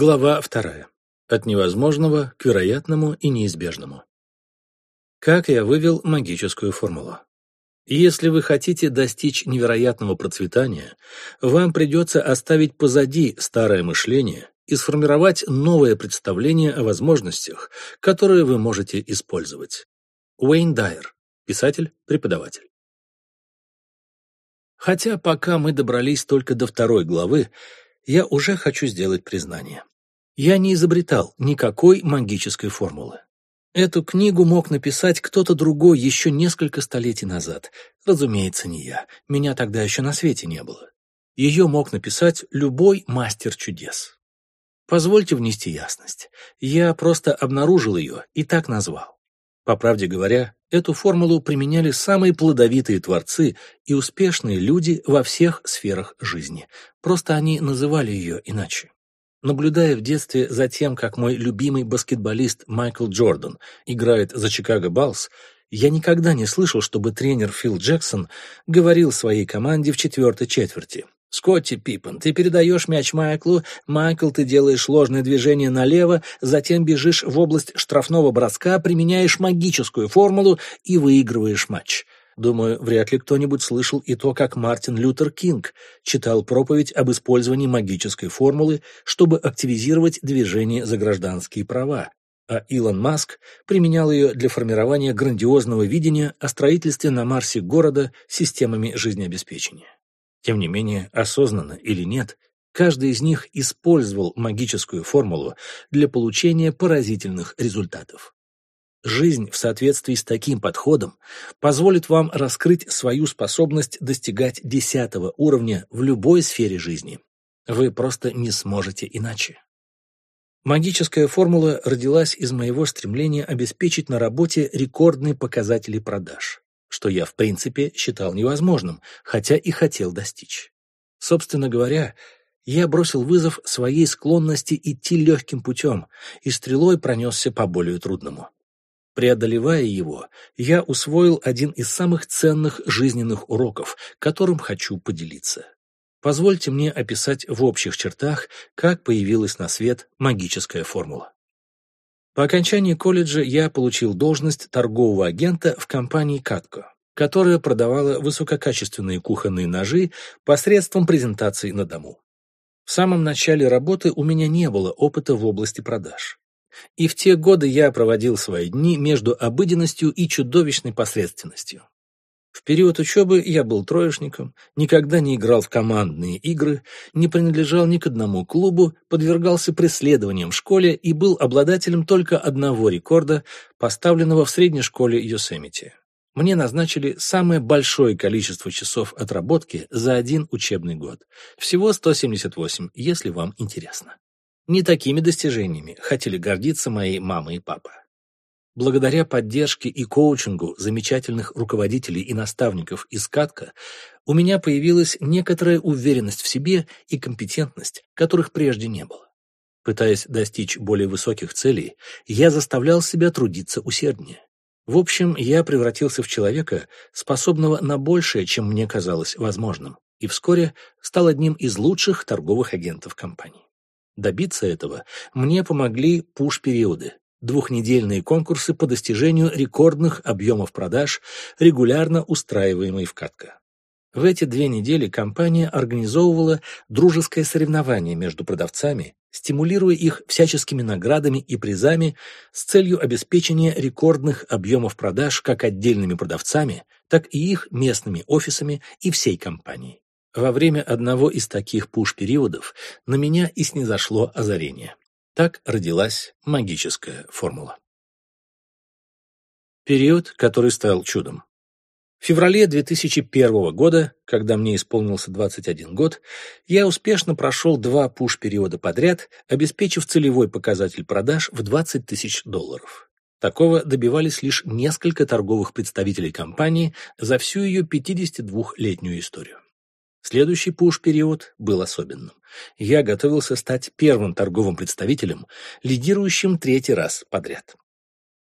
Глава вторая. От невозможного к вероятному и неизбежному. Как я вывел магическую формулу? Если вы хотите достичь невероятного процветания, вам придется оставить позади старое мышление и сформировать новое представление о возможностях, которые вы можете использовать. Уэйн Дайер, писатель, преподаватель. Хотя пока мы добрались только до второй главы, я уже хочу сделать признание. Я не изобретал никакой магической формулы. Эту книгу мог написать кто-то другой еще несколько столетий назад. Разумеется, не я. Меня тогда еще на свете не было. Ее мог написать любой мастер чудес. Позвольте внести ясность. Я просто обнаружил ее и так назвал. По правде говоря, эту формулу применяли самые плодовитые творцы и успешные люди во всех сферах жизни. Просто они называли ее иначе. Наблюдая в детстве за тем, как мой любимый баскетболист Майкл Джордан играет за Чикаго Баллс, я никогда не слышал, чтобы тренер Фил Джексон говорил своей команде в четвертой четверти. Скотти Пиппен, ты передаешь мяч Майклу, Майкл, ты делаешь ложное движение налево, затем бежишь в область штрафного броска, применяешь магическую формулу и выигрываешь матч. Думаю, вряд ли кто-нибудь слышал и то, как Мартин Лютер Кинг читал проповедь об использовании магической формулы, чтобы активизировать движение за гражданские права, а Илон Маск применял ее для формирования грандиозного видения о строительстве на Марсе города системами жизнеобеспечения. Тем не менее, осознанно или нет, каждый из них использовал магическую формулу для получения поразительных результатов. Жизнь в соответствии с таким подходом позволит вам раскрыть свою способность достигать десятого уровня в любой сфере жизни. Вы просто не сможете иначе. Магическая формула родилась из моего стремления обеспечить на работе рекордные показатели продаж что я в принципе считал невозможным, хотя и хотел достичь. Собственно говоря, я бросил вызов своей склонности идти легким путем и стрелой пронесся по более трудному. Преодолевая его, я усвоил один из самых ценных жизненных уроков, которым хочу поделиться. Позвольте мне описать в общих чертах, как появилась на свет магическая формула. По окончании колледжа я получил должность торгового агента в компании «Катко», которая продавала высококачественные кухонные ножи посредством презентаций на дому. В самом начале работы у меня не было опыта в области продаж. И в те годы я проводил свои дни между обыденностью и чудовищной посредственностью. В период учебы я был троечником, никогда не играл в командные игры, не принадлежал ни к одному клубу, подвергался преследованиям в школе и был обладателем только одного рекорда, поставленного в средней школе Йосемити. Мне назначили самое большое количество часов отработки за один учебный год. Всего 178, если вам интересно. Не такими достижениями хотели гордиться мои мама и папа. Благодаря поддержке и коучингу замечательных руководителей и наставников из Катка у меня появилась некоторая уверенность в себе и компетентность, которых прежде не было. Пытаясь достичь более высоких целей, я заставлял себя трудиться усерднее. В общем, я превратился в человека, способного на большее, чем мне казалось возможным, и вскоре стал одним из лучших торговых агентов компании. Добиться этого мне помогли пуш-периоды, двухнедельные конкурсы по достижению рекордных объемов продаж, регулярно устраиваемые в Катка. В эти две недели компания организовывала дружеское соревнование между продавцами, стимулируя их всяческими наградами и призами с целью обеспечения рекордных объемов продаж как отдельными продавцами, так и их местными офисами и всей компанией. Во время одного из таких пуш-периодов на меня и снизошло озарение. Так родилась магическая формула. Период, который стал чудом. В феврале 2001 года, когда мне исполнился 21 год, я успешно прошел два пуш-периода подряд, обеспечив целевой показатель продаж в 20 тысяч долларов. Такого добивались лишь несколько торговых представителей компании за всю ее 52-летнюю историю. Следующий пуш-период был особенным. Я готовился стать первым торговым представителем, лидирующим третий раз подряд.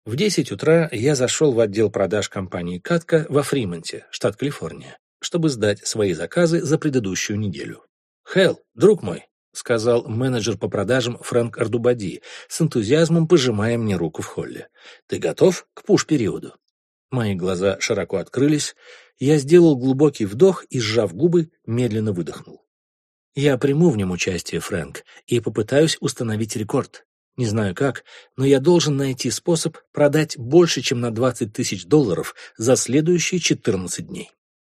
В 10 утра я зашел в отдел продаж компании «Катка» во Фримонте, штат Калифорния, чтобы сдать свои заказы за предыдущую неделю. «Хелл, друг мой!» — сказал менеджер по продажам Фрэнк Ардубади, с энтузиазмом пожимая мне руку в холле. «Ты готов к пуш-периоду?» Мои глаза широко открылись, я сделал глубокий вдох и, сжав губы, медленно выдохнул. «Я приму в нем участие, Фрэнк, и попытаюсь установить рекорд. Не знаю как, но я должен найти способ продать больше, чем на 20 тысяч долларов за следующие 14 дней».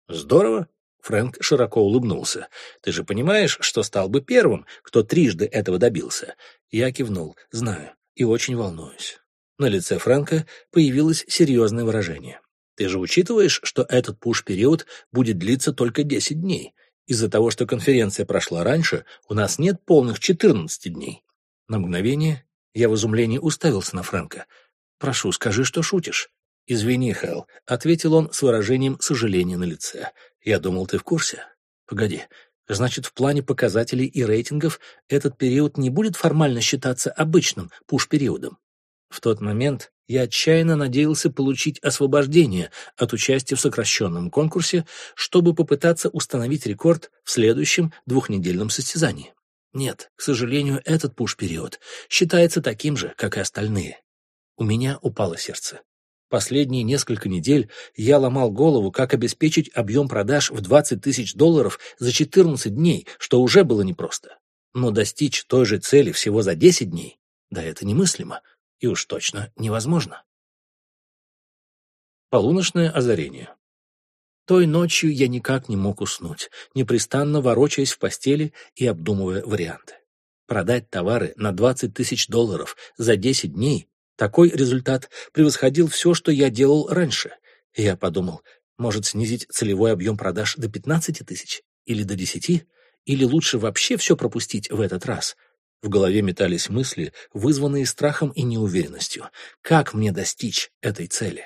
«Здорово», Фрэнк широко улыбнулся. «Ты же понимаешь, что стал бы первым, кто трижды этого добился?» Я кивнул. «Знаю. И очень волнуюсь». На лице Фрэнка появилось серьезное выражение. «Ты же учитываешь, что этот пуш-период будет длиться только 10 дней? Из-за того, что конференция прошла раньше, у нас нет полных 14 дней». На мгновение я в изумлении уставился на Фрэнка. «Прошу, скажи, что шутишь». «Извини, Хэл», — ответил он с выражением сожаления на лице. «Я думал, ты в курсе». «Погоди, значит, в плане показателей и рейтингов этот период не будет формально считаться обычным пуш-периодом?» В тот момент я отчаянно надеялся получить освобождение от участия в сокращенном конкурсе, чтобы попытаться установить рекорд в следующем двухнедельном состязании. Нет, к сожалению, этот пуш-период считается таким же, как и остальные. У меня упало сердце. Последние несколько недель я ломал голову, как обеспечить объем продаж в 20 тысяч долларов за 14 дней, что уже было непросто. Но достичь той же цели всего за 10 дней, да это немыслимо и уж точно невозможно. Полуночное озарение. Той ночью я никак не мог уснуть, непрестанно ворочаясь в постели и обдумывая варианты. Продать товары на 20 тысяч долларов за 10 дней такой результат превосходил все, что я делал раньше. я подумал, может снизить целевой объем продаж до 15 тысяч? Или до 10? Или лучше вообще все пропустить в этот раз? В голове метались мысли, вызванные страхом и неуверенностью. Как мне достичь этой цели?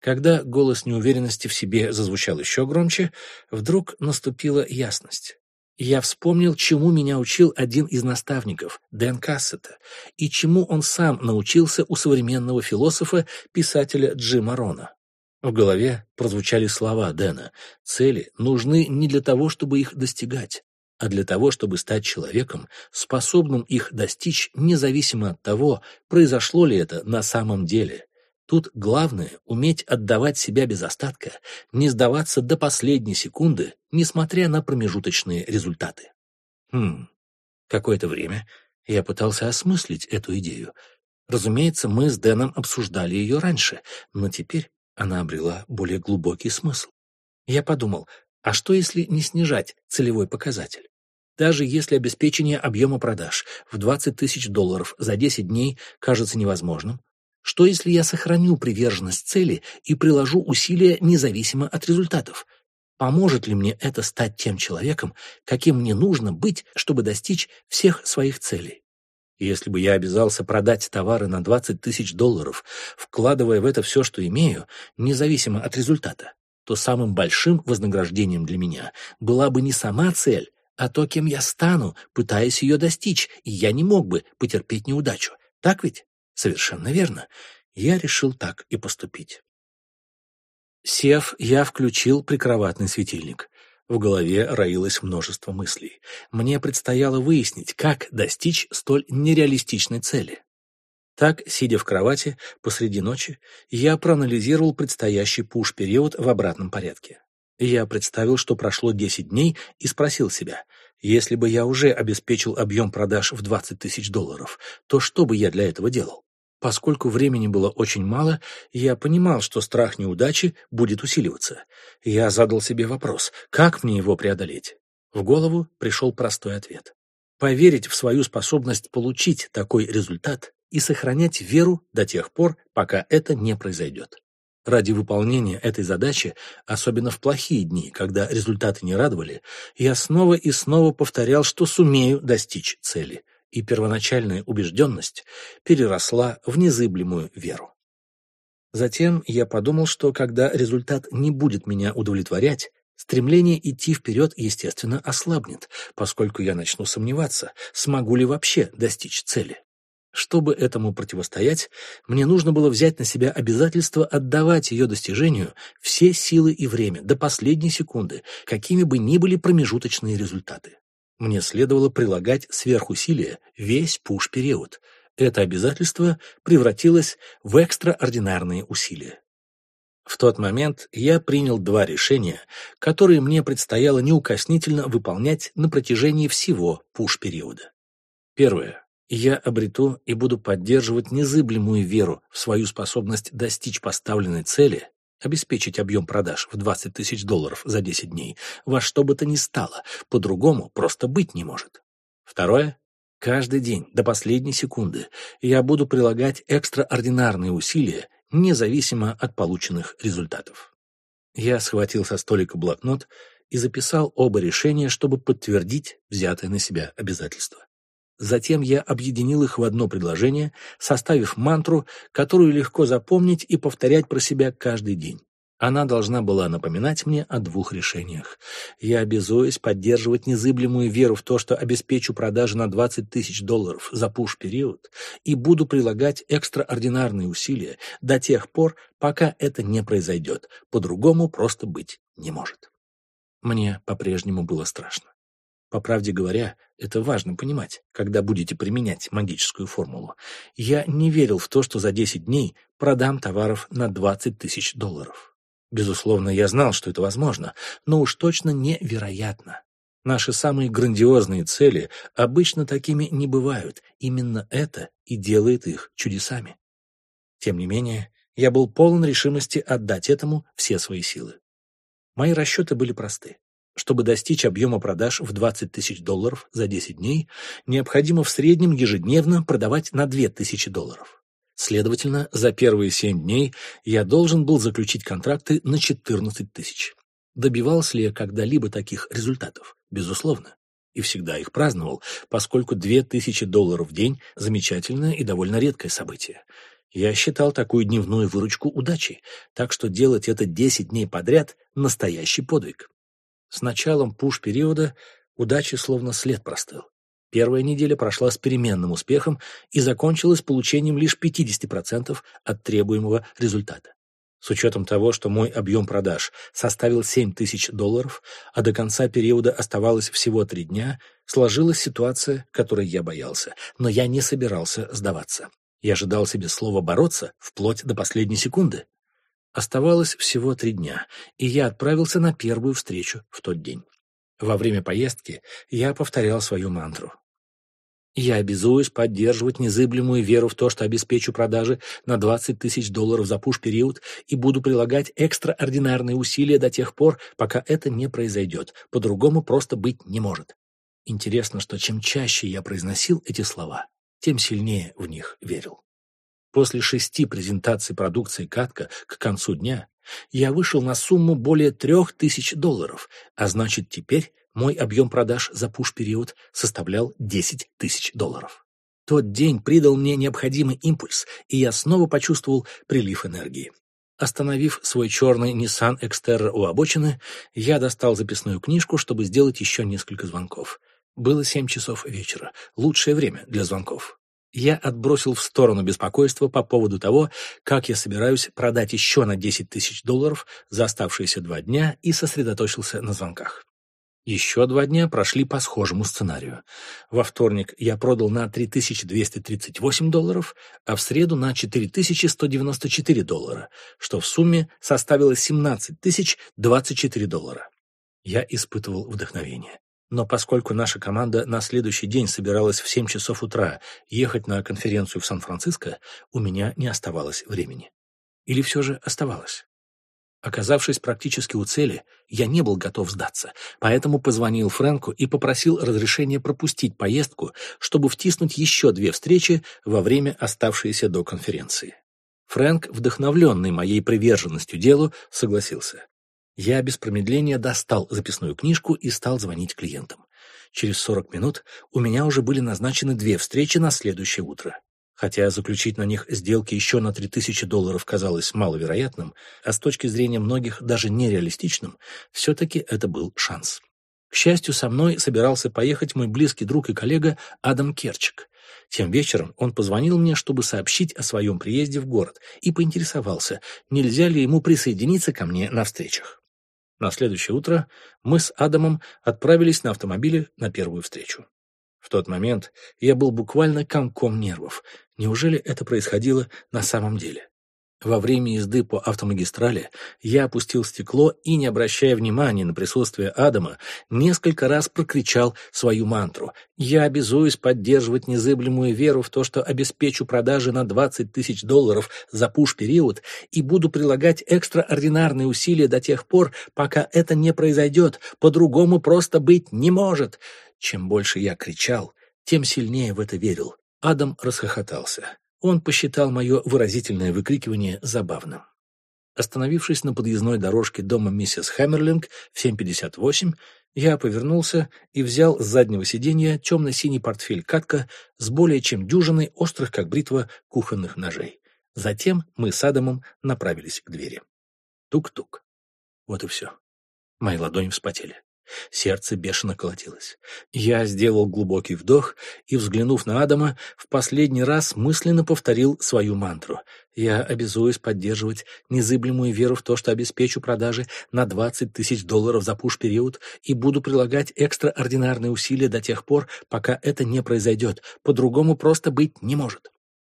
Когда голос неуверенности в себе зазвучал еще громче, вдруг наступила ясность. Я вспомнил, чему меня учил один из наставников, Дэн Кассета, и чему он сам научился у современного философа, писателя Джима Рона. В голове прозвучали слова Дэна. Цели нужны не для того, чтобы их достигать, а для того, чтобы стать человеком, способным их достичь независимо от того, произошло ли это на самом деле. Тут главное — уметь отдавать себя без остатка, не сдаваться до последней секунды, несмотря на промежуточные результаты. Хм, какое-то время я пытался осмыслить эту идею. Разумеется, мы с Дэном обсуждали ее раньше, но теперь она обрела более глубокий смысл. Я подумал, а что если не снижать целевой показатель? Даже если обеспечение объема продаж в 20 тысяч долларов за 10 дней кажется невозможным, что если я сохраню приверженность цели и приложу усилия независимо от результатов? Поможет ли мне это стать тем человеком, каким мне нужно быть, чтобы достичь всех своих целей? Если бы я обязался продать товары на 20 тысяч долларов, вкладывая в это все, что имею, независимо от результата, то самым большим вознаграждением для меня была бы не сама цель, а то, кем я стану, пытаясь ее достичь, и я не мог бы потерпеть неудачу. Так ведь? Совершенно верно. Я решил так и поступить. Сев, я включил прикроватный светильник. В голове роилось множество мыслей. Мне предстояло выяснить, как достичь столь нереалистичной цели. Так, сидя в кровати посреди ночи, я проанализировал предстоящий пуш-период в обратном порядке. Я представил, что прошло 10 дней, и спросил себя, если бы я уже обеспечил объем продаж в 20 тысяч долларов, то что бы я для этого делал? Поскольку времени было очень мало, я понимал, что страх неудачи будет усиливаться. Я задал себе вопрос, как мне его преодолеть? В голову пришел простой ответ. Поверить в свою способность получить такой результат и сохранять веру до тех пор, пока это не произойдет. Ради выполнения этой задачи, особенно в плохие дни, когда результаты не радовали, я снова и снова повторял, что сумею достичь цели – и первоначальная убежденность переросла в незыблемую веру. Затем я подумал, что когда результат не будет меня удовлетворять, стремление идти вперед, естественно, ослабнет, поскольку я начну сомневаться, смогу ли вообще достичь цели. Чтобы этому противостоять, мне нужно было взять на себя обязательство отдавать ее достижению все силы и время, до последней секунды, какими бы ни были промежуточные результаты. Мне следовало прилагать сверхусилия весь пуш-период. Это обязательство превратилось в экстраординарные усилия. В тот момент я принял два решения, которые мне предстояло неукоснительно выполнять на протяжении всего пуш-периода. Первое. Я обрету и буду поддерживать незыблемую веру в свою способность достичь поставленной цели, обеспечить объем продаж в 20 тысяч долларов за 10 дней, во что бы то ни стало, по-другому просто быть не может. Второе. Каждый день, до последней секунды, я буду прилагать экстраординарные усилия независимо от полученных результатов. Я схватил со столика блокнот и записал оба решения, чтобы подтвердить взятое на себя обязательство. Затем я объединил их в одно предложение, составив мантру, которую легко запомнить и повторять про себя каждый день. Она должна была напоминать мне о двух решениях. Я обязуюсь поддерживать незыблемую веру в то, что обеспечу продажи на 20 тысяч долларов за пуш-период и буду прилагать экстраординарные усилия до тех пор, пока это не произойдет. По-другому просто быть не может. Мне по-прежнему было страшно. По правде говоря, это важно понимать, когда будете применять магическую формулу. Я не верил в то, что за 10 дней продам товаров на 20 тысяч долларов. Безусловно, я знал, что это возможно, но уж точно невероятно. Наши самые грандиозные цели обычно такими не бывают. Именно это и делает их чудесами. Тем не менее, я был полон решимости отдать этому все свои силы. Мои расчеты были просты. Чтобы достичь объема продаж в 20 тысяч долларов за 10 дней, необходимо в среднем ежедневно продавать на 2 тысячи долларов. Следовательно, за первые семь дней я должен был заключить контракты на 14 тысяч. Добивался ли я когда-либо таких результатов? Безусловно. И всегда их праздновал, поскольку 2000 долларов в день – замечательное и довольно редкое событие. Я считал такую дневную выручку удачей, так что делать это 10 дней подряд – настоящий подвиг. С началом пуш-периода удачи словно след простыл. Первая неделя прошла с переменным успехом и закончилась получением лишь 50% от требуемого результата. С учетом того, что мой объем продаж составил 7 тысяч долларов, а до конца периода оставалось всего три дня, сложилась ситуация, которой я боялся, но я не собирался сдаваться. Я ожидал себе слова «бороться» вплоть до последней секунды. Оставалось всего три дня, и я отправился на первую встречу в тот день. Во время поездки я повторял свою мантру. Я обязуюсь поддерживать незыблемую веру в то, что обеспечу продажи на 20 тысяч долларов за пуш-период и буду прилагать экстраординарные усилия до тех пор, пока это не произойдет. По-другому просто быть не может. Интересно, что чем чаще я произносил эти слова, тем сильнее в них верил. После шести презентаций продукции «Катка» к концу дня я вышел на сумму более трех тысяч долларов, а значит теперь мой объем продаж за пуш-период составлял 10 тысяч долларов. Тот день придал мне необходимый импульс, и я снова почувствовал прилив энергии. Остановив свой черный Nissan Xterra у обочины, я достал записную книжку, чтобы сделать еще несколько звонков. Было семь часов вечера, лучшее время для звонков. Я отбросил в сторону беспокойство по поводу того, как я собираюсь продать еще на 10 тысяч долларов за оставшиеся два дня и сосредоточился на звонках. Еще два дня прошли по схожему сценарию. Во вторник я продал на 3238 долларов, а в среду на 4194 доллара, что в сумме составило 17 024 доллара. Я испытывал вдохновение. Но поскольку наша команда на следующий день собиралась в 7 часов утра ехать на конференцию в Сан-Франциско, у меня не оставалось времени. Или все же оставалось? Оказавшись практически у цели, я не был готов сдаться, поэтому позвонил Фрэнку и попросил разрешения пропустить поездку, чтобы втиснуть еще две встречи во время оставшейся до конференции. Фрэнк, вдохновленный моей приверженностью делу, согласился. Я без промедления достал записную книжку и стал звонить клиентам. Через 40 минут у меня уже были назначены две встречи на следующее утро. Хотя заключить на них сделки еще на 3000 долларов казалось маловероятным, а с точки зрения многих даже нереалистичным, все-таки это был шанс. К счастью, со мной собирался поехать мой близкий друг и коллега Адам Керчик. Тем вечером он позвонил мне, чтобы сообщить о своем приезде в город, и поинтересовался, нельзя ли ему присоединиться ко мне на встречах. На следующее утро мы с Адамом отправились на автомобиле на первую встречу. В тот момент я был буквально комком нервов. Неужели это происходило на самом деле? Во время езды по автомагистрали я опустил стекло и, не обращая внимания на присутствие Адама, несколько раз прокричал свою мантру. «Я обязуюсь поддерживать незыблемую веру в то, что обеспечу продажи на 20 тысяч долларов за пуш-период и буду прилагать экстраординарные усилия до тех пор, пока это не произойдет. По-другому просто быть не может!» Чем больше я кричал, тем сильнее в это верил. Адам расхохотался. Он посчитал мое выразительное выкрикивание забавным. Остановившись на подъездной дорожке дома миссис Хэмерлинг в 7.58, я повернулся и взял с заднего сиденья темно-синий портфель катка с более чем дюжиной острых, как бритва, кухонных ножей. Затем мы с Адамом направились к двери. Тук-тук. Вот и все. Мои ладони вспотели. Сердце бешено колотилось. Я сделал глубокий вдох и, взглянув на Адама, в последний раз мысленно повторил свою мантру. Я обязуюсь поддерживать незыблемую веру в то, что обеспечу продажи на 20 тысяч долларов за пуш-период и буду прилагать экстраординарные усилия до тех пор, пока это не произойдет. По-другому просто быть не может.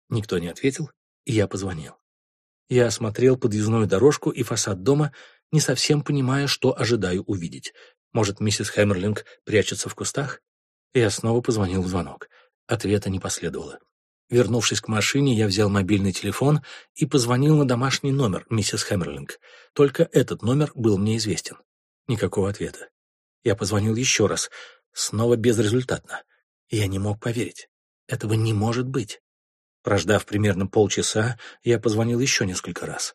Никто не ответил, и я позвонил. Я осмотрел подъездную дорожку и фасад дома, не совсем понимая, что ожидаю увидеть. Может, миссис Хэмерлинг прячется в кустах? Я снова позвонил в звонок. Ответа не последовало. Вернувшись к машине, я взял мобильный телефон и позвонил на домашний номер миссис Хэмерлинг. Только этот номер был мне известен. Никакого ответа. Я позвонил еще раз. Снова безрезультатно. Я не мог поверить. Этого не может быть. Прождав примерно полчаса, я позвонил еще несколько раз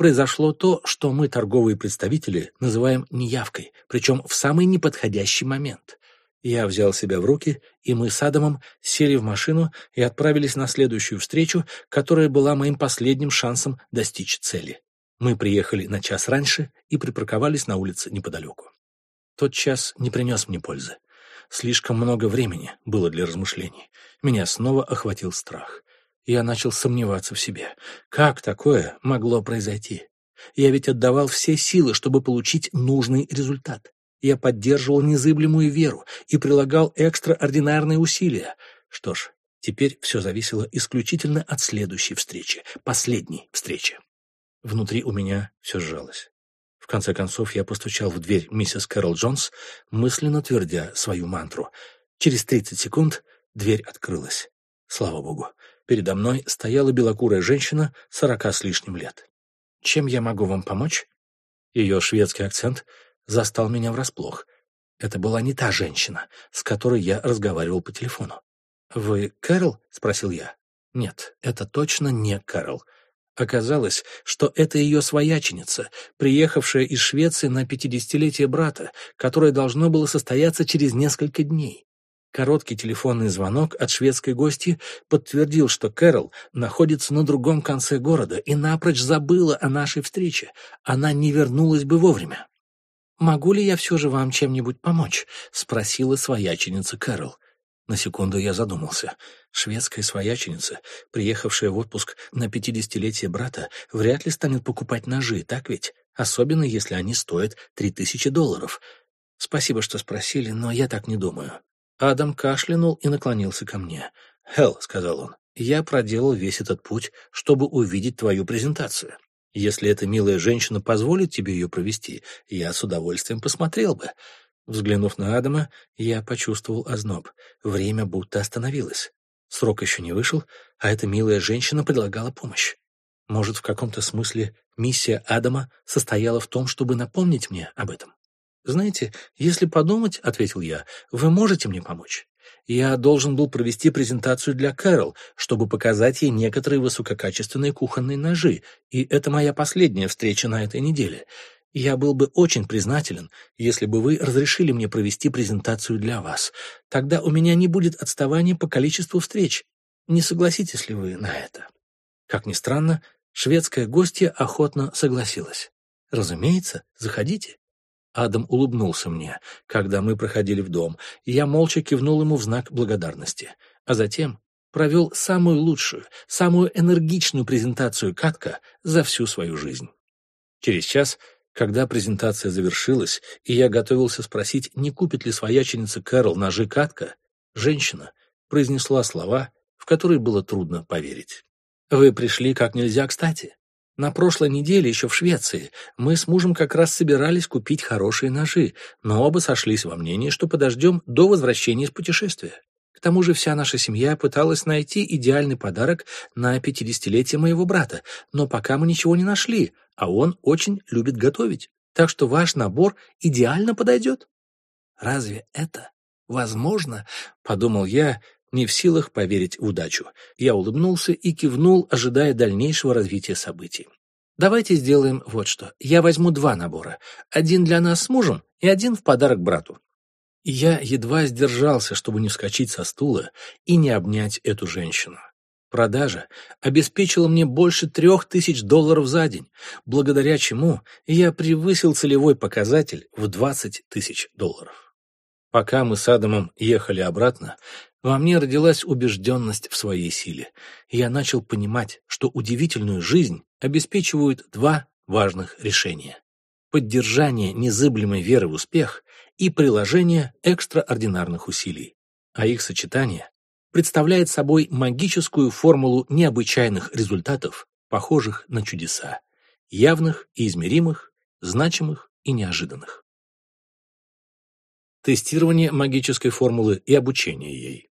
произошло то, что мы, торговые представители, называем неявкой, причем в самый неподходящий момент. Я взял себя в руки, и мы с Адамом сели в машину и отправились на следующую встречу, которая была моим последним шансом достичь цели. Мы приехали на час раньше и припарковались на улице неподалеку. Тот час не принес мне пользы. Слишком много времени было для размышлений. Меня снова охватил страх. Я начал сомневаться в себе. Как такое могло произойти? Я ведь отдавал все силы, чтобы получить нужный результат. Я поддерживал незыблемую веру и прилагал экстраординарные усилия. Что ж, теперь все зависело исключительно от следующей встречи, последней встречи. Внутри у меня все сжалось. В конце концов я постучал в дверь миссис Кэрол Джонс, мысленно твердя свою мантру. Через 30 секунд дверь открылась. Слава богу. Передо мной стояла белокурая женщина сорока с лишним лет. «Чем я могу вам помочь?» Ее шведский акцент застал меня врасплох. Это была не та женщина, с которой я разговаривал по телефону. «Вы Кэрол?» — спросил я. «Нет, это точно не Кэрол». Оказалось, что это ее свояченица, приехавшая из Швеции на пятидесятилетие брата, которое должно было состояться через несколько дней. Короткий телефонный звонок от шведской гости подтвердил, что Кэрол находится на другом конце города и напрочь забыла о нашей встрече. Она не вернулась бы вовремя. «Могу ли я все же вам чем-нибудь помочь?» — спросила свояченица Кэрол. На секунду я задумался. Шведская свояченица, приехавшая в отпуск на пятидесятилетие брата, вряд ли станет покупать ножи, так ведь? Особенно, если они стоят три тысячи долларов. Спасибо, что спросили, но я так не думаю. Адам кашлянул и наклонился ко мне. «Хелл», — сказал он, — «я проделал весь этот путь, чтобы увидеть твою презентацию. Если эта милая женщина позволит тебе ее провести, я с удовольствием посмотрел бы». Взглянув на Адама, я почувствовал озноб. Время будто остановилось. Срок еще не вышел, а эта милая женщина предлагала помощь. Может, в каком-то смысле миссия Адама состояла в том, чтобы напомнить мне об этом? «Знаете, если подумать, — ответил я, — вы можете мне помочь. Я должен был провести презентацию для Кэрол, чтобы показать ей некоторые высококачественные кухонные ножи, и это моя последняя встреча на этой неделе. Я был бы очень признателен, если бы вы разрешили мне провести презентацию для вас. Тогда у меня не будет отставания по количеству встреч. Не согласитесь ли вы на это?» Как ни странно, шведская гостья охотно согласилась. «Разумеется, заходите». Адам улыбнулся мне, когда мы проходили в дом, и я молча кивнул ему в знак благодарности, а затем провел самую лучшую, самую энергичную презентацию катка за всю свою жизнь. Через час Когда презентация завершилась, и я готовился спросить, не купит ли свояченица Кэрол ножи катка, женщина произнесла слова, в которые было трудно поверить. «Вы пришли как нельзя кстати. На прошлой неделе еще в Швеции мы с мужем как раз собирались купить хорошие ножи, но оба сошлись во мнении, что подождем до возвращения из путешествия. К тому же вся наша семья пыталась найти идеальный подарок на пятидесятилетие моего брата, но пока мы ничего не нашли, а он очень любит готовить. Так что ваш набор идеально подойдет. Разве это возможно? Подумал я, не в силах поверить в удачу. Я улыбнулся и кивнул, ожидая дальнейшего развития событий. Давайте сделаем вот что. Я возьму два набора. Один для нас с мужем и один в подарок брату. Я едва сдержался, чтобы не вскочить со стула и не обнять эту женщину. Продажа обеспечила мне больше трех тысяч долларов за день, благодаря чему я превысил целевой показатель в 20 тысяч долларов. Пока мы с Адамом ехали обратно, во мне родилась убежденность в своей силе, и я начал понимать, что удивительную жизнь обеспечивают два важных решения – поддержание незыблемой веры в успех и приложение экстраординарных усилий, а их сочетание представляет собой магическую формулу необычайных результатов, похожих на чудеса, явных и измеримых, значимых и неожиданных. Тестирование магической формулы и обучение ей.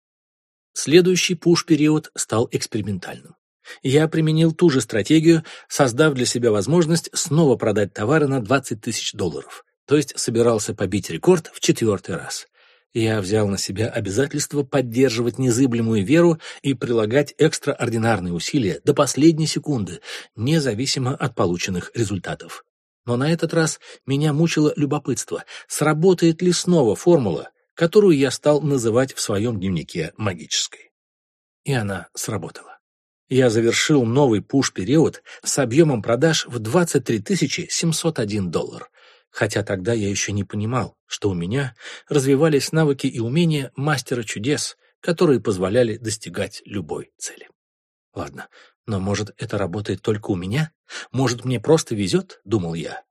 Следующий пуш-период стал экспериментальным. Я применил ту же стратегию, создав для себя возможность снова продать товары на 20 тысяч долларов, то есть собирался побить рекорд в четвертый раз. Я взял на себя обязательство поддерживать незыблемую веру и прилагать экстраординарные усилия до последней секунды, независимо от полученных результатов. Но на этот раз меня мучило любопытство, сработает ли снова формула, которую я стал называть в своем дневнике магической. И она сработала. Я завершил новый пуш-период с объемом продаж в 23 701 доллар, хотя тогда я еще не понимал, что у меня развивались навыки и умения мастера чудес, которые позволяли достигать любой цели. Ладно, но может это работает только у меня? Может мне просто везет, думал я.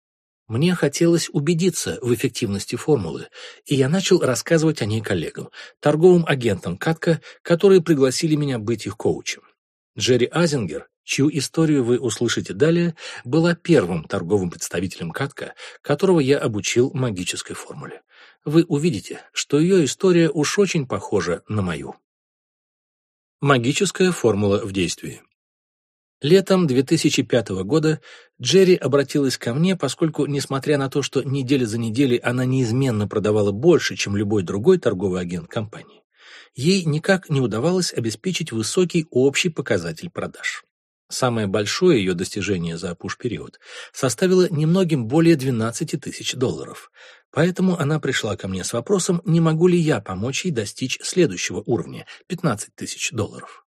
Мне хотелось убедиться в эффективности формулы, и я начал рассказывать о ней коллегам, торговым агентам Катка, которые пригласили меня быть их коучем. Джерри Азингер чью историю вы услышите далее, была первым торговым представителем катка, которого я обучил магической формуле. Вы увидите, что ее история уж очень похожа на мою. Магическая формула в действии. Летом 2005 года Джерри обратилась ко мне, поскольку, несмотря на то, что неделя за неделей она неизменно продавала больше, чем любой другой торговый агент компании, ей никак не удавалось обеспечить высокий общий показатель продаж. Самое большое ее достижение за пуш-период составило немногим более 12 тысяч долларов. Поэтому она пришла ко мне с вопросом, не могу ли я помочь ей достичь следующего уровня – 15 тысяч долларов.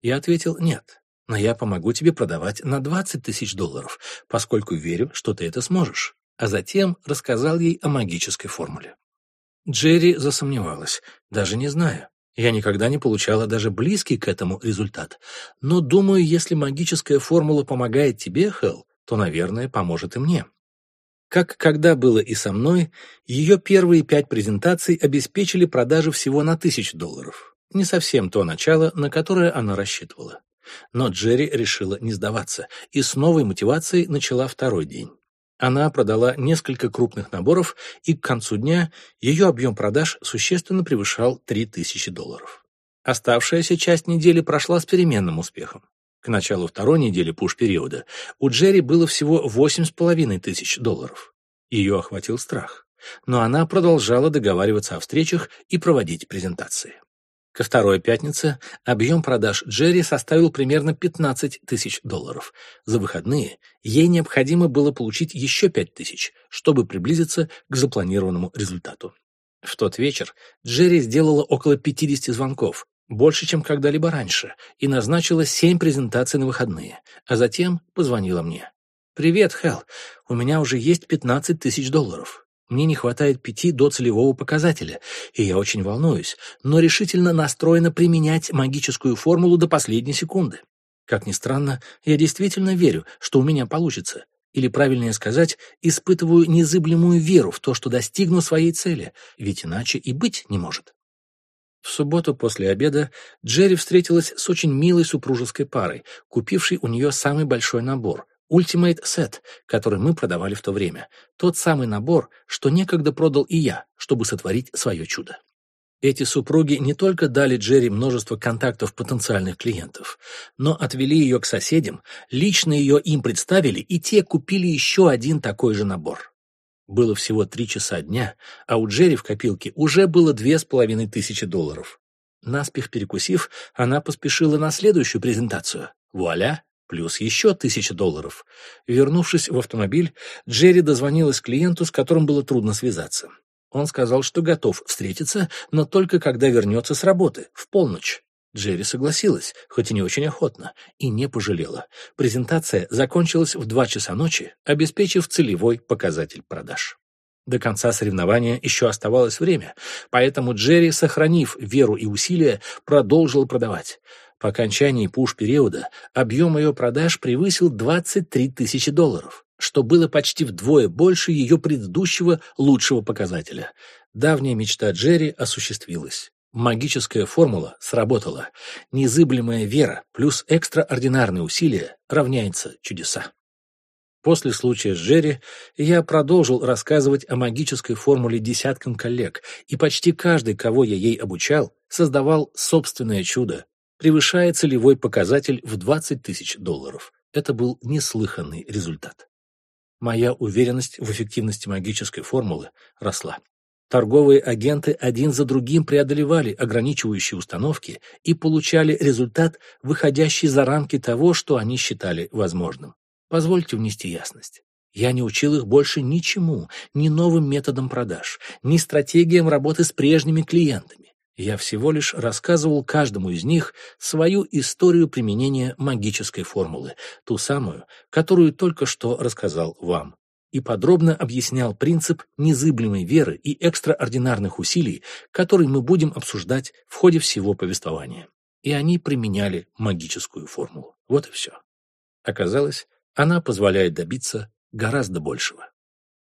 Я ответил «нет, но я помогу тебе продавать на 20 тысяч долларов, поскольку верю, что ты это сможешь». А затем рассказал ей о магической формуле. Джерри засомневалась, даже не зная, я никогда не получала даже близкий к этому результат. Но думаю, если магическая формула помогает тебе, Хелл, то, наверное, поможет и мне. Как когда было и со мной, ее первые пять презентаций обеспечили продажи всего на тысячу долларов. Не совсем то начало, на которое она рассчитывала. Но Джерри решила не сдаваться и с новой мотивацией начала второй день. Она продала несколько крупных наборов, и к концу дня ее объем продаж существенно превышал 3000 долларов. Оставшаяся часть недели прошла с переменным успехом. К началу второй недели пуш-периода у Джерри было всего 8,5 тысяч долларов. Ее охватил страх. Но она продолжала договариваться о встречах и проводить презентации. Ко второй пятнице объем продаж Джерри составил примерно 15 тысяч долларов. За выходные ей необходимо было получить еще 5 тысяч, чтобы приблизиться к запланированному результату. В тот вечер Джерри сделала около 50 звонков, больше, чем когда-либо раньше, и назначила 7 презентаций на выходные, а затем позвонила мне. «Привет, Хелл, у меня уже есть 15 тысяч долларов. Мне не хватает пяти до целевого показателя, и я очень волнуюсь, но решительно настроена применять магическую формулу до последней секунды. Как ни странно, я действительно верю, что у меня получится. Или, правильнее сказать, испытываю незыблемую веру в то, что достигну своей цели, ведь иначе и быть не может. В субботу после обеда Джерри встретилась с очень милой супружеской парой, купившей у нее самый большой набор — Ultimate Set, который мы продавали в то время. Тот самый набор, что некогда продал и я, чтобы сотворить свое чудо. Эти супруги не только дали Джерри множество контактов потенциальных клиентов, но отвели ее к соседям, лично ее им представили, и те купили еще один такой же набор. Было всего три часа дня, а у Джерри в копилке уже было две с половиной тысячи долларов. Наспех перекусив, она поспешила на следующую презентацию. Вуаля! Плюс еще тысяча долларов. Вернувшись в автомобиль, Джерри дозвонилась клиенту, с которым было трудно связаться. Он сказал, что готов встретиться, но только когда вернется с работы, в полночь. Джерри согласилась, хоть и не очень охотно, и не пожалела. Презентация закончилась в два часа ночи, обеспечив целевой показатель продаж. До конца соревнования еще оставалось время, поэтому Джерри, сохранив веру и усилия, продолжила продавать. По окончании пуш-периода объем ее продаж превысил 23 тысячи долларов что было почти вдвое больше ее предыдущего лучшего показателя. Давняя мечта Джерри осуществилась. Магическая формула сработала. Незыблемая вера плюс экстраординарные усилия равняется чудеса. После случая с Джерри я продолжил рассказывать о магической формуле десяткам коллег, и почти каждый, кого я ей обучал, создавал собственное чудо, превышая целевой показатель в 20 тысяч долларов. Это был неслыханный результат. Моя уверенность в эффективности магической формулы росла. Торговые агенты один за другим преодолевали ограничивающие установки и получали результат, выходящий за рамки того, что они считали возможным. Позвольте внести ясность. Я не учил их больше ничему, ни новым методам продаж, ни стратегиям работы с прежними клиентами. Я всего лишь рассказывал каждому из них свою историю применения магической формулы, ту самую, которую только что рассказал вам, и подробно объяснял принцип незыблемой веры и экстраординарных усилий, который мы будем обсуждать в ходе всего повествования. И они применяли магическую формулу. Вот и все. Оказалось, она позволяет добиться гораздо большего.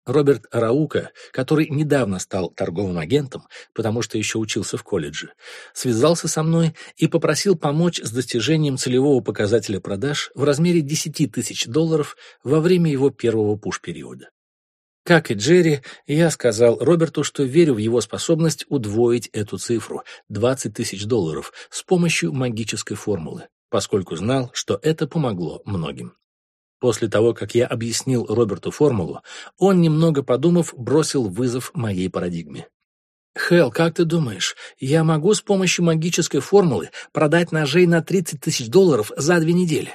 Роберт Раука, который недавно стал торговым агентом, потому что еще учился в колледже, связался со мной и попросил помочь с достижением целевого показателя продаж в размере 10 тысяч долларов во время его первого пуш-периода. Как и Джерри, я сказал Роберту, что верю в его способность удвоить эту цифру – 20 тысяч долларов с помощью магической формулы, поскольку знал, что это помогло многим. После того, как я объяснил Роберту формулу, он, немного подумав, бросил вызов моей парадигме. «Хелл, как ты думаешь, я могу с помощью магической формулы продать ножей на 30 тысяч долларов за две недели?»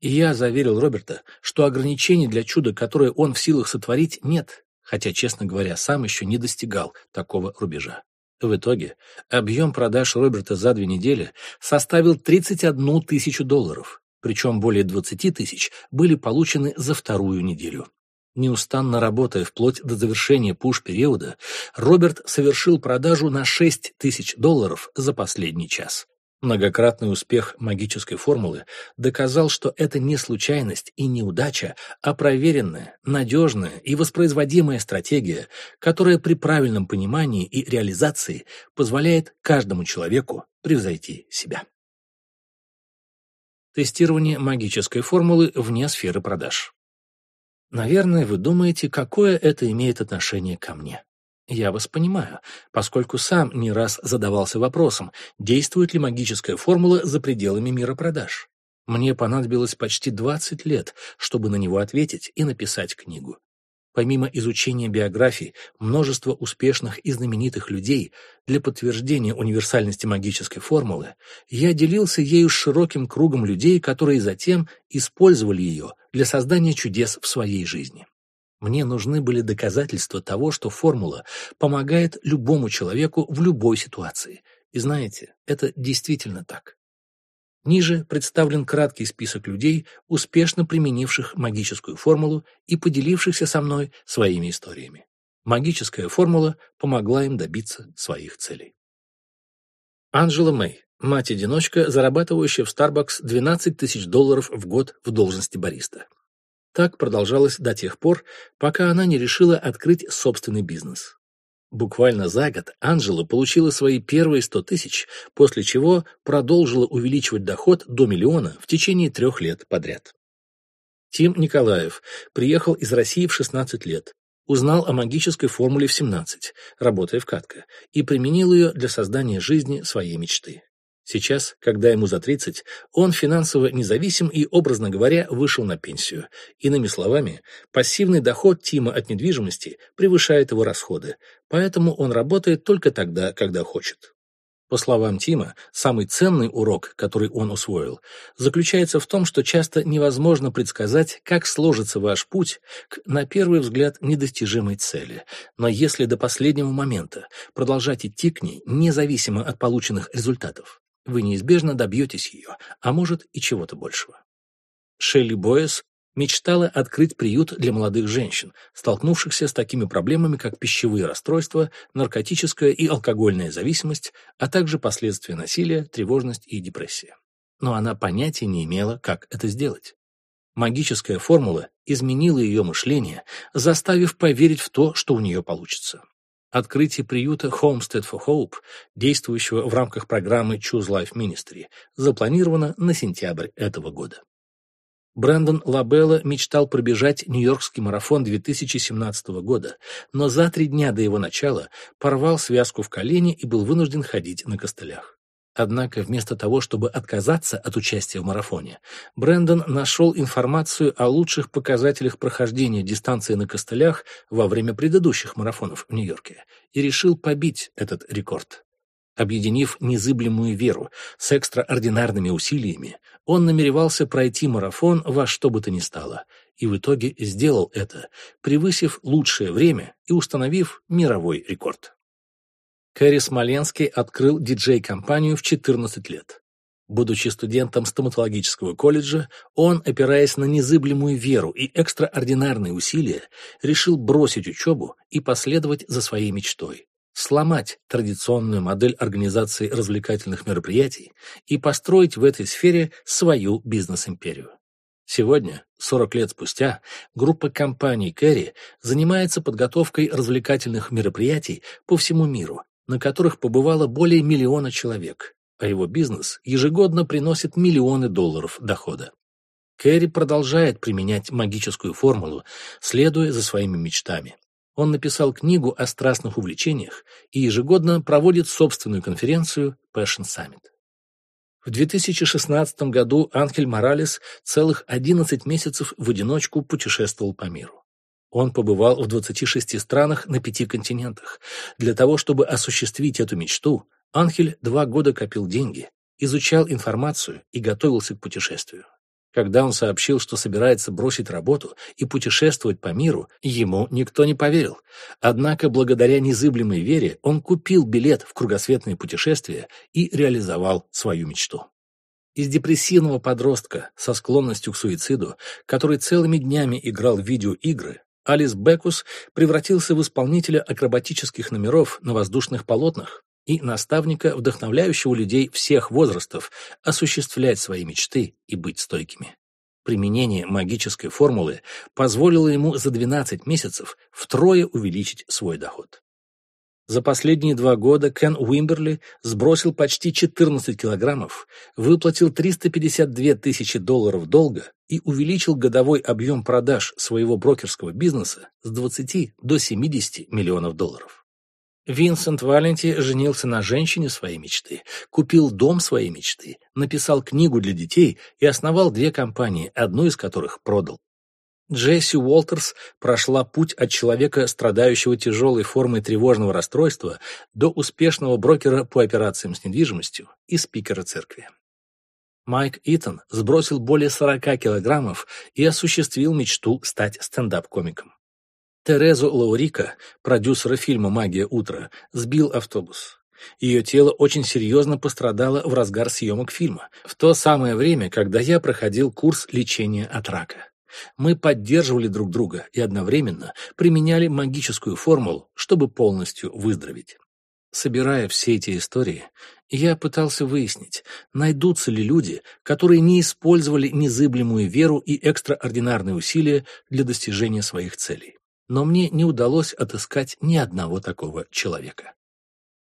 И я заверил Роберта, что ограничений для чуда, которое он в силах сотворить, нет, хотя, честно говоря, сам еще не достигал такого рубежа. В итоге объем продаж Роберта за две недели составил 31 тысячу долларов, причем более 20 тысяч были получены за вторую неделю. Неустанно работая вплоть до завершения пуш-периода, Роберт совершил продажу на 6 тысяч долларов за последний час. Многократный успех магической формулы доказал, что это не случайность и неудача, а проверенная, надежная и воспроизводимая стратегия, которая при правильном понимании и реализации позволяет каждому человеку превзойти себя. Тестирование магической формулы вне сферы продаж. Наверное, вы думаете, какое это имеет отношение ко мне. Я вас понимаю, поскольку сам не раз задавался вопросом, действует ли магическая формула за пределами мира продаж. Мне понадобилось почти 20 лет, чтобы на него ответить и написать книгу. Помимо изучения биографий, множество успешных и знаменитых людей для подтверждения универсальности магической формулы, я делился ею с широким кругом людей, которые затем использовали ее для создания чудес в своей жизни. Мне нужны были доказательства того, что формула помогает любому человеку в любой ситуации. И знаете, это действительно так. Ниже представлен краткий список людей, успешно применивших магическую формулу и поделившихся со мной своими историями. Магическая формула помогла им добиться своих целей. Анжела Мэй, мать-одиночка, зарабатывающая в Starbucks 12 тысяч долларов в год в должности бариста. Так продолжалось до тех пор, пока она не решила открыть собственный бизнес. Буквально за год Анжела получила свои первые 100 тысяч, после чего продолжила увеличивать доход до миллиона в течение трех лет подряд. Тим Николаев приехал из России в 16 лет, узнал о магической формуле в 17, работая в Катко, и применил ее для создания жизни своей мечты. Сейчас, когда ему за 30, он финансово независим и, образно говоря, вышел на пенсию. Иными словами, пассивный доход Тима от недвижимости превышает его расходы, поэтому он работает только тогда, когда хочет. По словам Тима, самый ценный урок, который он усвоил, заключается в том, что часто невозможно предсказать, как сложится ваш путь к, на первый взгляд, недостижимой цели. Но если до последнего момента продолжать идти к ней, независимо от полученных результатов, вы неизбежно добьетесь ее, а может и чего-то большего. Шелли Боэс мечтала открыть приют для молодых женщин, столкнувшихся с такими проблемами, как пищевые расстройства, наркотическая и алкогольная зависимость, а также последствия насилия, тревожность и депрессия. Но она понятия не имела, как это сделать. Магическая формула изменила ее мышление, заставив поверить в то, что у нее получится. Открытие приюта Homestead for Hope, действующего в рамках программы Choose Life Ministry, запланировано на сентябрь этого года. Брэндон Лабелла мечтал пробежать Нью-Йоркский марафон 2017 года, но за три дня до его начала порвал связку в колене и был вынужден ходить на костылях. Однако вместо того, чтобы отказаться от участия в марафоне, Брэндон нашел информацию о лучших показателях прохождения дистанции на костылях во время предыдущих марафонов в Нью-Йорке и решил побить этот рекорд. Объединив незыблемую веру с экстраординарными усилиями, он намеревался пройти марафон во что бы то ни стало, и в итоге сделал это, превысив лучшее время и установив мировой рекорд. Кэрри Смоленский открыл диджей-компанию в 14 лет. Будучи студентом стоматологического колледжа, он, опираясь на незыблемую веру и экстраординарные усилия, решил бросить учебу и последовать за своей мечтой – сломать традиционную модель организации развлекательных мероприятий и построить в этой сфере свою бизнес-империю. Сегодня, 40 лет спустя, группа компаний Кэрри занимается подготовкой развлекательных мероприятий по всему миру на которых побывало более миллиона человек, а его бизнес ежегодно приносит миллионы долларов дохода. Кэрри продолжает применять магическую формулу, следуя за своими мечтами. Он написал книгу о страстных увлечениях и ежегодно проводит собственную конференцию Passion Summit. В 2016 году Анхель Моралес целых 11 месяцев в одиночку путешествовал по миру. Он побывал в 26 странах на пяти континентах. Для того, чтобы осуществить эту мечту, Анхель два года копил деньги, изучал информацию и готовился к путешествию. Когда он сообщил, что собирается бросить работу и путешествовать по миру, ему никто не поверил. Однако, благодаря незыблемой вере, он купил билет в кругосветное путешествие и реализовал свою мечту. Из депрессивного подростка со склонностью к суициду, который целыми днями играл в видеоигры, Алис Бекус превратился в исполнителя акробатических номеров на воздушных полотнах и наставника, вдохновляющего людей всех возрастов осуществлять свои мечты и быть стойкими. Применение магической формулы позволило ему за 12 месяцев втрое увеличить свой доход. За последние два года Кен Уимберли сбросил почти 14 килограммов, выплатил 352 тысячи долларов долга и увеличил годовой объем продаж своего брокерского бизнеса с 20 до 70 миллионов долларов. Винсент Валенти женился на женщине своей мечты, купил дом своей мечты, написал книгу для детей и основал две компании, одну из которых продал. Джесси Уолтерс прошла путь от человека, страдающего тяжелой формой тревожного расстройства, до успешного брокера по операциям с недвижимостью и спикера церкви. Майк Итон сбросил более 40 килограммов и осуществил мечту стать стендап-комиком. Терезу Лаурика, продюсера фильма «Магия утра», сбил автобус. Ее тело очень серьезно пострадало в разгар съемок фильма, в то самое время, когда я проходил курс лечения от рака. Мы поддерживали друг друга и одновременно применяли магическую формулу, чтобы полностью выздороветь. Собирая все эти истории, Я пытался выяснить, найдутся ли люди, которые не использовали незыблемую веру и экстраординарные усилия для достижения своих целей. Но мне не удалось отыскать ни одного такого человека.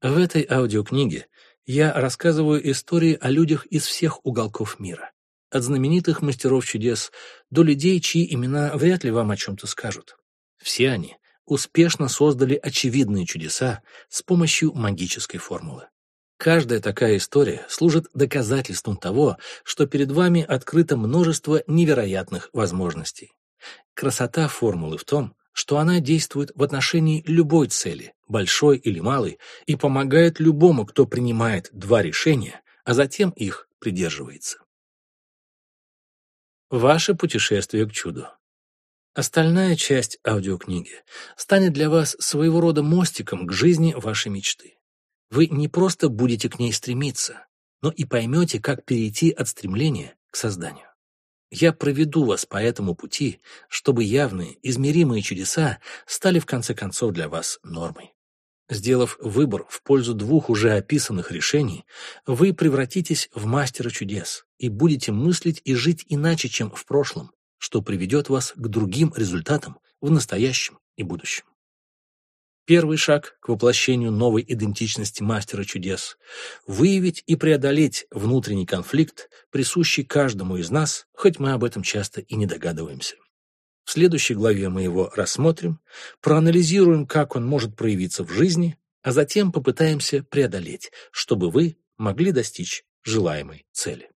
В этой аудиокниге я рассказываю истории о людях из всех уголков мира. От знаменитых мастеров чудес до людей, чьи имена вряд ли вам о чем-то скажут. Все они успешно создали очевидные чудеса с помощью магической формулы. Каждая такая история служит доказательством того, что перед вами открыто множество невероятных возможностей. Красота формулы в том, что она действует в отношении любой цели, большой или малой, и помогает любому, кто принимает два решения, а затем их придерживается. Ваше путешествие к чуду. Остальная часть аудиокниги станет для вас своего рода мостиком к жизни вашей мечты. Вы не просто будете к ней стремиться, но и поймете, как перейти от стремления к созданию. Я проведу вас по этому пути, чтобы явные, измеримые чудеса стали в конце концов для вас нормой. Сделав выбор в пользу двух уже описанных решений, вы превратитесь в мастера чудес и будете мыслить и жить иначе, чем в прошлом, что приведет вас к другим результатам в настоящем и будущем. Первый шаг к воплощению новой идентичности мастера чудес – выявить и преодолеть внутренний конфликт, присущий каждому из нас, хоть мы об этом часто и не догадываемся. В следующей главе мы его рассмотрим, проанализируем, как он может проявиться в жизни, а затем попытаемся преодолеть, чтобы вы могли достичь желаемой цели.